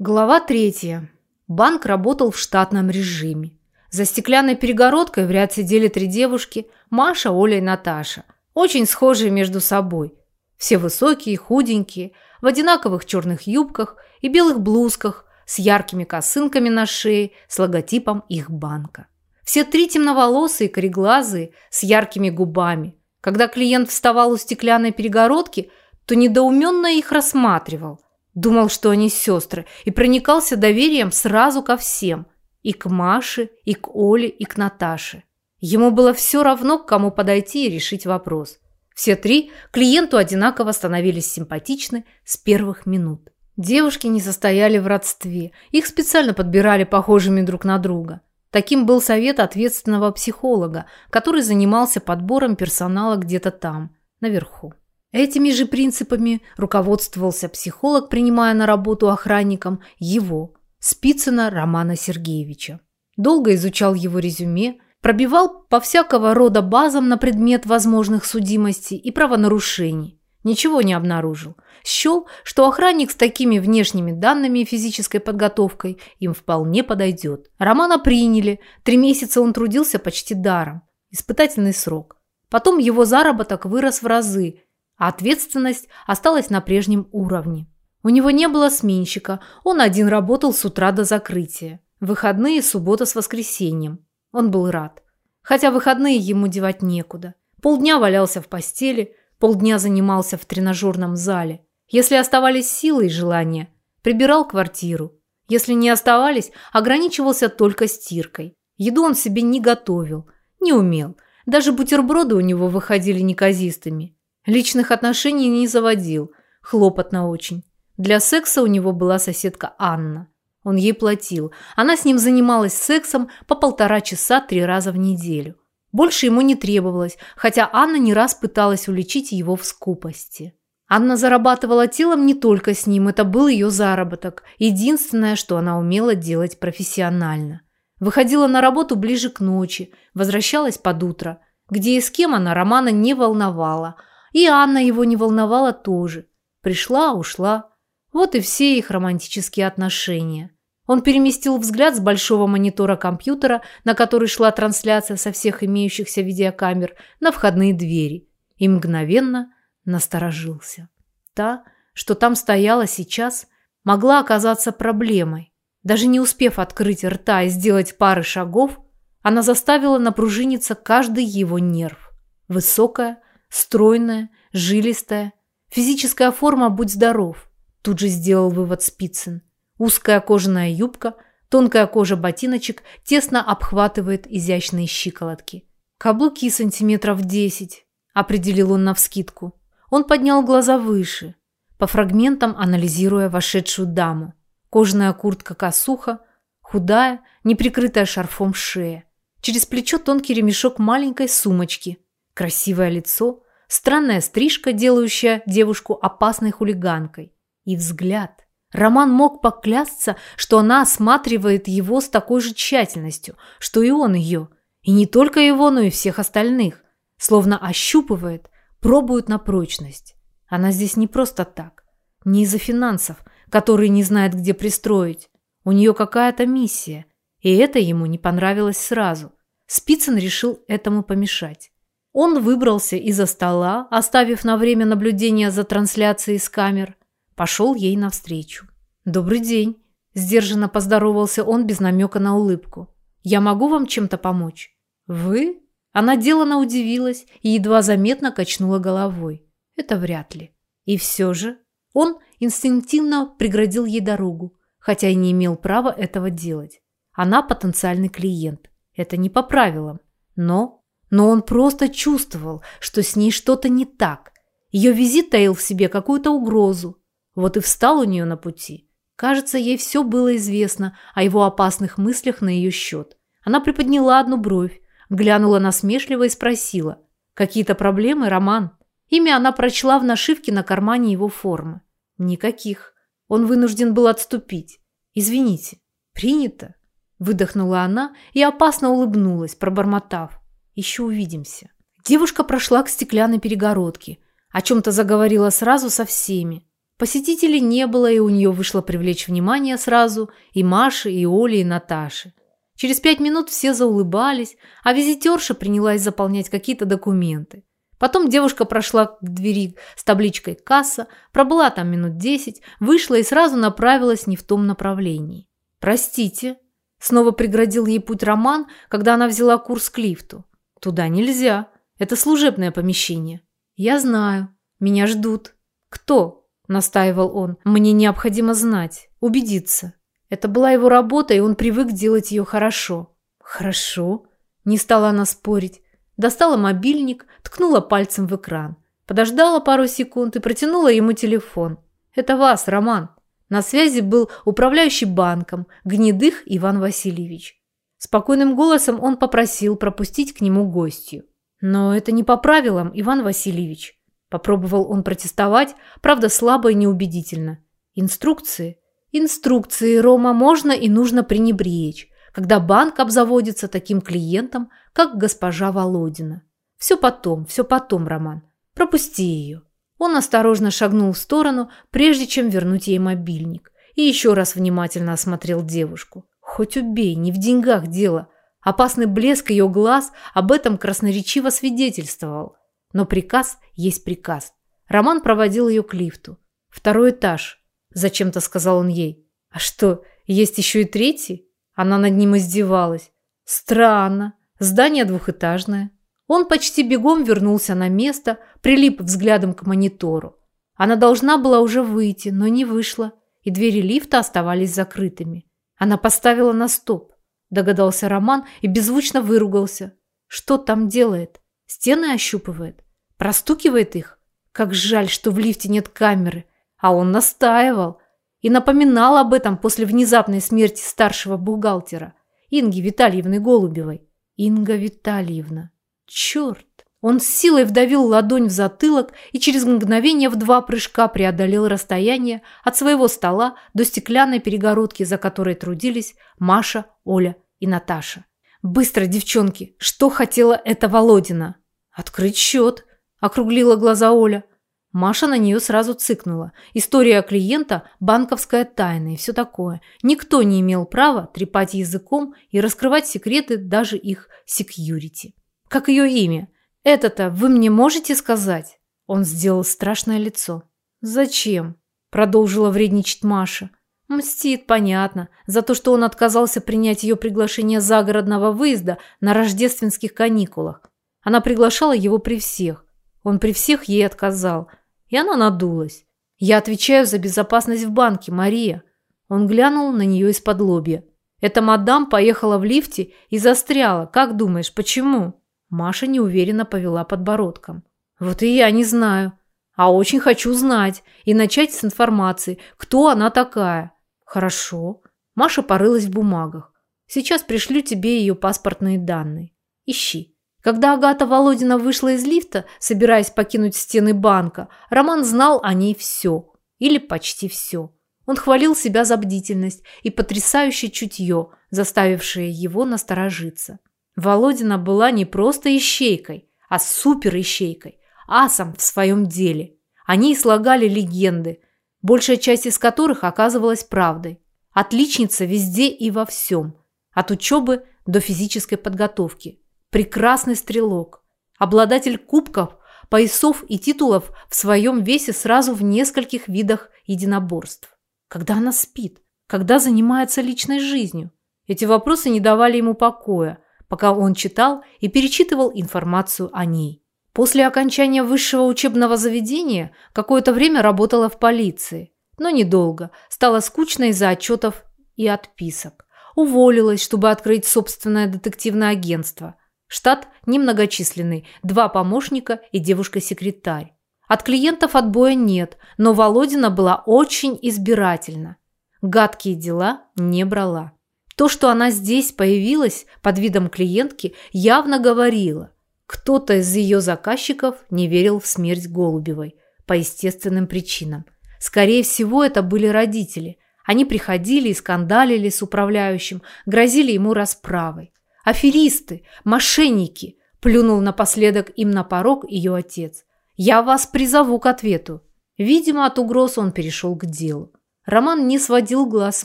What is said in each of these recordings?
Глава третья. Банк работал в штатном режиме. За стеклянной перегородкой в ряд сидели три девушки – Маша, Оля и Наташа. Очень схожие между собой. Все высокие, худенькие, в одинаковых черных юбках и белых блузках с яркими косынками на шее с логотипом их банка. Все три темноволосые, кореглазые, с яркими губами. Когда клиент вставал у стеклянной перегородки, то недоуменно их рассматривал – Думал, что они сестры, и проникался доверием сразу ко всем. И к Маше, и к Оле, и к Наташе. Ему было все равно, к кому подойти и решить вопрос. Все три клиенту одинаково становились симпатичны с первых минут. Девушки не состояли в родстве. Их специально подбирали похожими друг на друга. Таким был совет ответственного психолога, который занимался подбором персонала где-то там, наверху. Этими же принципами руководствовался психолог, принимая на работу охранником его, Спицына Романа Сергеевича. Долго изучал его резюме, пробивал по всякого рода базам на предмет возможных судимостей и правонарушений. Ничего не обнаружил. Счел, что охранник с такими внешними данными и физической подготовкой им вполне подойдет. Романа приняли. Три месяца он трудился почти даром. Испытательный срок. Потом его заработок вырос в разы, а ответственность осталась на прежнем уровне. У него не было сменщика, он один работал с утра до закрытия. Выходные – суббота с воскресеньем. Он был рад. Хотя выходные ему девать некуда. Полдня валялся в постели, полдня занимался в тренажерном зале. Если оставались силы и желания, прибирал квартиру. Если не оставались, ограничивался только стиркой. Еду он себе не готовил, не умел. Даже бутерброды у него выходили неказистыми. Личных отношений не заводил, хлопотно очень. Для секса у него была соседка Анна. Он ей платил. Она с ним занималась сексом по полтора часа три раза в неделю. Больше ему не требовалось, хотя Анна не раз пыталась уличить его в скупости. Анна зарабатывала телом не только с ним, это был ее заработок. Единственное, что она умела делать профессионально. Выходила на работу ближе к ночи, возвращалась под утро. Где и с кем она Романа не волновала – и Анна его не волновала тоже. Пришла, ушла. Вот и все их романтические отношения. Он переместил взгляд с большого монитора компьютера, на который шла трансляция со всех имеющихся видеокамер, на входные двери. И мгновенно насторожился. Та, что там стояла сейчас, могла оказаться проблемой. Даже не успев открыть рта и сделать пары шагов, она заставила напружиниться каждый его нерв. Высокая, Стройная, жилистая. Физическая форма «будь здоров», тут же сделал вывод Спицын. Узкая кожаная юбка, тонкая кожа ботиночек тесно обхватывает изящные щиколотки. Каблуки сантиметров десять, определил он навскидку. Он поднял глаза выше, по фрагментам анализируя вошедшую даму. Кожаная куртка-косуха, худая, не прикрытая шарфом шея. Через плечо тонкий ремешок маленькой сумочки – Красивое лицо, странная стрижка, делающая девушку опасной хулиганкой. И взгляд. Роман мог поклясться, что она осматривает его с такой же тщательностью, что и он ее. И не только его, но и всех остальных. Словно ощупывает, пробует на прочность. Она здесь не просто так. Не из-за финансов, которые не знает, где пристроить. У нее какая-то миссия. И это ему не понравилось сразу. Спицын решил этому помешать. Он выбрался из-за стола, оставив на время наблюдения за трансляцией с камер. Пошел ей навстречу. «Добрый день», – сдержанно поздоровался он без намека на улыбку. «Я могу вам чем-то помочь?» «Вы?» Она делано удивилась и едва заметно качнула головой. «Это вряд ли». И все же он инстинктивно преградил ей дорогу, хотя и не имел права этого делать. Она потенциальный клиент. Это не по правилам. Но но он просто чувствовал, что с ней что-то не так. Ее визит таил в себе какую-то угрозу. Вот и встал у нее на пути. Кажется, ей все было известно о его опасных мыслях на ее счет. Она приподняла одну бровь, глянула насмешливо и спросила. «Какие-то проблемы, Роман?» Имя она прочла в нашивке на кармане его формы. «Никаких. Он вынужден был отступить. Извините. Принято?» Выдохнула она и опасно улыбнулась, пробормотав. Еще увидимся. Девушка прошла к стеклянной перегородке. О чем-то заговорила сразу со всеми. Посетителей не было, и у нее вышло привлечь внимание сразу и Маши, и Оли, и Наташи. Через пять минут все заулыбались, а визитерша принялась заполнять какие-то документы. Потом девушка прошла к двери с табличкой «Касса», пробыла там минут десять, вышла и сразу направилась не в том направлении. «Простите», – снова преградил ей путь Роман, когда она взяла курс к лифту. «Туда нельзя. Это служебное помещение». «Я знаю. Меня ждут». «Кто?» – настаивал он. «Мне необходимо знать, убедиться». Это была его работа, и он привык делать ее хорошо. «Хорошо?» – не стала она спорить. Достала мобильник, ткнула пальцем в экран. Подождала пару секунд и протянула ему телефон. «Это вас, Роман». На связи был управляющий банком Гнедых Иван Васильевич. Спокойным голосом он попросил пропустить к нему гостью. «Но это не по правилам, Иван Васильевич». Попробовал он протестовать, правда слабо и неубедительно. «Инструкции?» «Инструкции, Рома, можно и нужно пренебречь когда банк обзаводится таким клиентом, как госпожа Володина. Все потом, все потом, Роман. Пропусти ее. Он осторожно шагнул в сторону, прежде чем вернуть ей мобильник, и еще раз внимательно осмотрел девушку. Хоть убей, не в деньгах дело. Опасный блеск ее глаз об этом красноречиво свидетельствовал. Но приказ есть приказ. Роман проводил ее к лифту. «Второй этаж», – зачем-то сказал он ей. «А что, есть еще и третий?» Она над ним издевалась. Странно. Здание двухэтажное. Он почти бегом вернулся на место, прилип взглядом к монитору. Она должна была уже выйти, но не вышла, и двери лифта оставались закрытыми. Она поставила на стоп, догадался Роман и беззвучно выругался. Что там делает? Стены ощупывает? Простукивает их? Как жаль, что в лифте нет камеры. А он настаивал и напоминал об этом после внезапной смерти старшего бухгалтера Инги Витальевны Голубевой. Инга Витальевна. Черт! Он с силой вдавил ладонь в затылок и через мгновение в два прыжка преодолел расстояние от своего стола до стеклянной перегородки, за которой трудились Маша, Оля и Наташа. «Быстро, девчонки! Что хотела эта Володина?» «Открыть счет!» – округлила глаза Оля. Маша на нее сразу цыкнула. История клиента – банковская тайна и все такое. Никто не имел права трепать языком и раскрывать секреты даже их секьюрити. Как ее имя? Это-то вы мне можете сказать? Он сделал страшное лицо. Зачем? Продолжила вредничать Маша. Мстит, понятно, за то, что он отказался принять ее приглашение загородного выезда на рождественских каникулах. Она приглашала его при всех. Он при всех ей отказал. И она надулась. «Я отвечаю за безопасность в банке, Мария». Он глянул на нее из-под лобья. «Эта мадам поехала в лифте и застряла. Как думаешь, почему?» Маша неуверенно повела подбородком. «Вот и я не знаю. А очень хочу знать. И начать с информации, кто она такая». «Хорошо». Маша порылась в бумагах. «Сейчас пришлю тебе ее паспортные данные. Ищи». Когда Агата Володина вышла из лифта, собираясь покинуть стены банка, Роман знал о ней все. Или почти все. Он хвалил себя за бдительность и потрясающее чутье, заставившее его насторожиться. Володина была не просто ищейкой, а супер-ищейкой, асом в своем деле. Они слагали легенды, большая часть из которых оказывалась правдой. Отличница везде и во всем, от учебы до физической подготовки – прекрасный стрелок, обладатель кубков, поясов и титулов в своем весе сразу в нескольких видах единоборств. Когда она спит? Когда занимается личной жизнью? Эти вопросы не давали ему покоя, пока он читал и перечитывал информацию о ней. После окончания высшего учебного заведения какое-то время работала в полиции, но недолго, стало скучно из-за отчетов и отписок. Уволилась, чтобы открыть собственное детективное агентство – Штат немногочисленный, два помощника и девушка-секретарь. От клиентов отбоя нет, но Володина была очень избирательна. Гадкие дела не брала. То, что она здесь появилась под видом клиентки, явно говорило. Кто-то из ее заказчиков не верил в смерть Голубевой по естественным причинам. Скорее всего, это были родители. Они приходили и скандалили с управляющим, грозили ему расправой. Аферисты, мошенники!» – плюнул напоследок им на порог ее отец. «Я вас призову к ответу». Видимо, от угроз он перешел к делу. Роман не сводил глаз с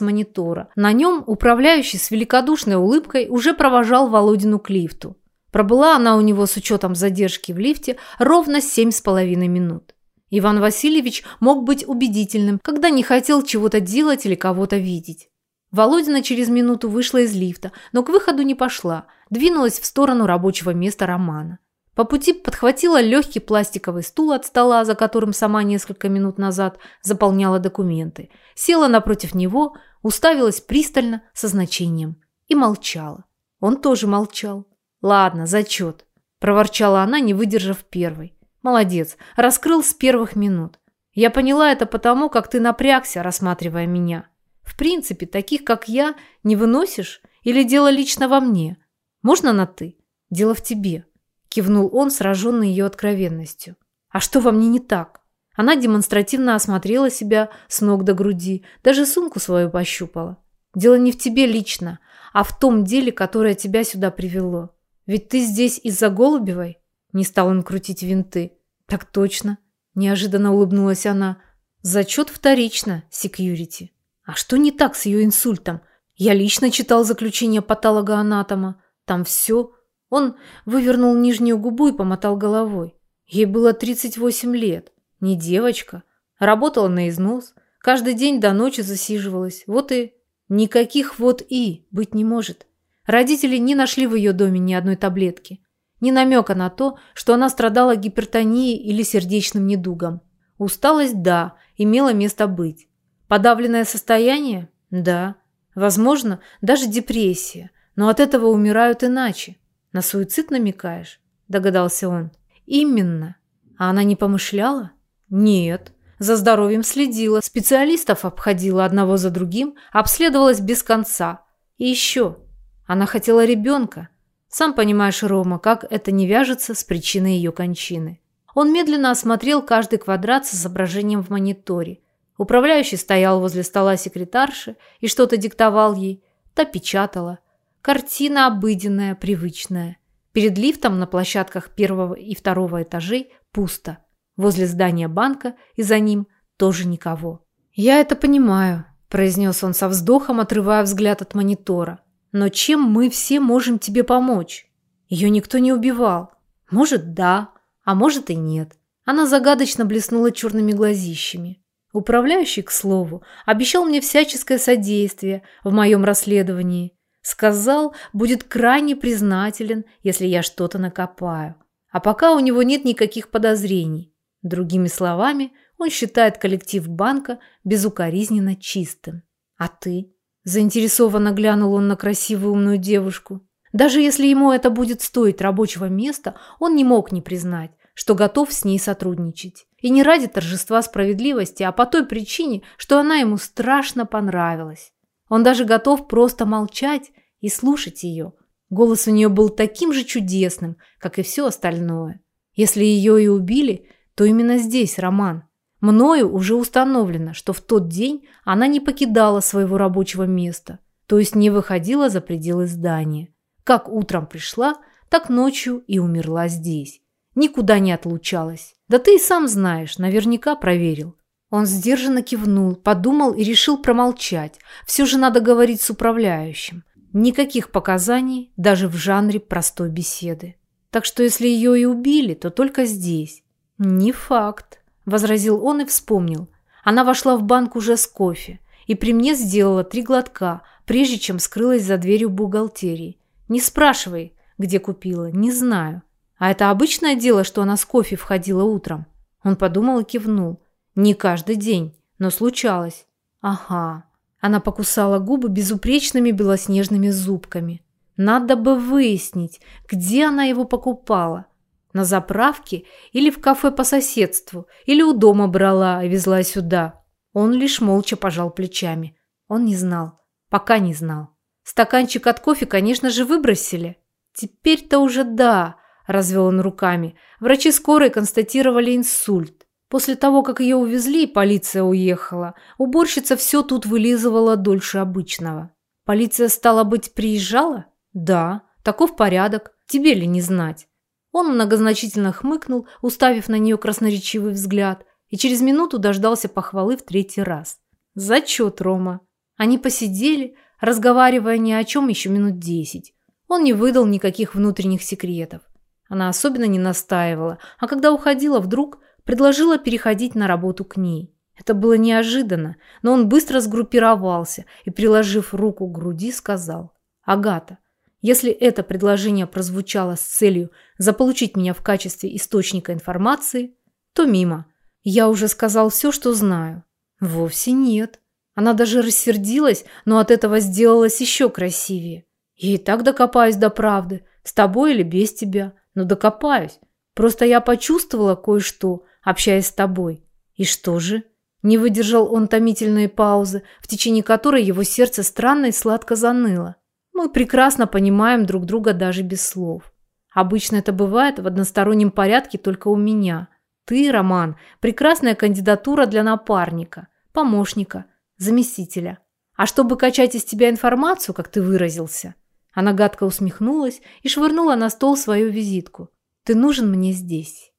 монитора. На нем управляющий с великодушной улыбкой уже провожал Володину к лифту. Пробыла она у него с учетом задержки в лифте ровно семь с половиной минут. Иван Васильевич мог быть убедительным, когда не хотел чего-то делать или кого-то видеть. Володина через минуту вышла из лифта, но к выходу не пошла, двинулась в сторону рабочего места Романа. По пути подхватила легкий пластиковый стул от стола, за которым сама несколько минут назад заполняла документы, села напротив него, уставилась пристально, со значением, и молчала. Он тоже молчал. «Ладно, зачет», – проворчала она, не выдержав первой. «Молодец, раскрыл с первых минут. Я поняла это потому, как ты напрягся, рассматривая меня. В принципе, таких, как я, не выносишь или дело лично во мне? Можно на «ты»? Дело в тебе», – кивнул он, сраженный ее откровенностью. «А что во мне не так?» Она демонстративно осмотрела себя с ног до груди, даже сумку свою пощупала. «Дело не в тебе лично, а в том деле, которое тебя сюда привело. Ведь ты здесь из-за Голубевой?» Не стал он крутить винты. «Так точно», – неожиданно улыбнулась она. «Зачет вторично, секьюрити». «А что не так с ее инсультом? Я лично читал заключение патологоанатома. Там все». Он вывернул нижнюю губу и помотал головой. Ей было 38 лет. Не девочка. Работала на износ. Каждый день до ночи засиживалась. Вот и... Никаких вот и быть не может. Родители не нашли в ее доме ни одной таблетки. Ни намека на то, что она страдала гипертонией или сердечным недугом. Усталость – да, имела место быть. Подавленное состояние? Да. Возможно, даже депрессия. Но от этого умирают иначе. На суицид намекаешь? Догадался он. Именно. А она не помышляла? Нет. За здоровьем следила, специалистов обходила одного за другим, обследовалась без конца. И еще она хотела ребенка. Сам понимаешь, Рома, как это не вяжется с причиной ее кончины. Он медленно осмотрел каждый квадрат с изображением в мониторе. Управляющий стоял возле стола секретарши и что-то диктовал ей. Та печатала. Картина обыденная, привычная. Перед лифтом на площадках первого и второго этажей пусто. Возле здания банка и за ним тоже никого. «Я это понимаю», – произнес он со вздохом, отрывая взгляд от монитора. Но чем мы все можем тебе помочь? Ее никто не убивал. Может, да, а может и нет. Она загадочно блеснула черными глазищами. Управляющий, к слову, обещал мне всяческое содействие в моем расследовании. Сказал, будет крайне признателен, если я что-то накопаю. А пока у него нет никаких подозрений. Другими словами, он считает коллектив банка безукоризненно чистым. А ты? Заинтересованно глянул он на красивую умную девушку. Даже если ему это будет стоить рабочего места, он не мог не признать, что готов с ней сотрудничать. И не ради торжества справедливости, а по той причине, что она ему страшно понравилась. Он даже готов просто молчать и слушать ее. Голос у нее был таким же чудесным, как и все остальное. Если ее и убили, то именно здесь Роман. Мною уже установлено, что в тот день она не покидала своего рабочего места, то есть не выходила за пределы здания. Как утром пришла, так ночью и умерла здесь. Никуда не отлучалась. Да ты и сам знаешь, наверняка проверил. Он сдержанно кивнул, подумал и решил промолчать. Все же надо говорить с управляющим. Никаких показаний даже в жанре простой беседы. Так что если ее и убили, то только здесь. Не факт. – возразил он и вспомнил. Она вошла в банк уже с кофе и при мне сделала три глотка, прежде чем скрылась за дверью бухгалтерии. Не спрашивай, где купила, не знаю. А это обычное дело, что она с кофе входила утром. Он подумал и кивнул. Не каждый день, но случалось. Ага. Она покусала губы безупречными белоснежными зубками. Надо бы выяснить, где она его покупала. На заправке или в кафе по соседству, или у дома брала и везла сюда. Он лишь молча пожал плечами. Он не знал. Пока не знал. Стаканчик от кофе, конечно же, выбросили. Теперь-то уже да, развел он руками. Врачи скорой констатировали инсульт. После того, как ее увезли полиция уехала, уборщица все тут вылизывала дольше обычного. Полиция, стала быть, приезжала? Да, таков порядок. Тебе ли не знать? Он многозначительно хмыкнул, уставив на нее красноречивый взгляд. и через минуту дождался похвалы в третий раз. Зачет, Рома. Они посидели, разговаривая ни о чем еще минут десять. Он не выдал никаких внутренних секретов. Она особенно не настаивала, а когда уходила, вдруг предложила переходить на работу к ней. Это было неожиданно, но он быстро сгруппировался и, приложив руку к груди, сказал «Агата, если это предложение прозвучало с целью заполучить меня в качестве источника информации, то мимо. Я уже сказал все, что знаю». «Вовсе нет». Она даже рассердилась, но от этого сделалась еще красивее. «Я и так докопаюсь до правды, с тобой или без тебя, но докопаюсь. Просто я почувствовала кое-что, общаясь с тобой. И что же?» Не выдержал он томительной паузы, в течение которой его сердце странно и сладко заныло. Мы прекрасно понимаем друг друга даже без слов. Обычно это бывает в одностороннем порядке только у меня. Ты, Роман, прекрасная кандидатура для напарника, помощника, заместителя. А чтобы качать из тебя информацию, как ты выразился, она гадко усмехнулась и швырнула на стол свою визитку. Ты нужен мне здесь.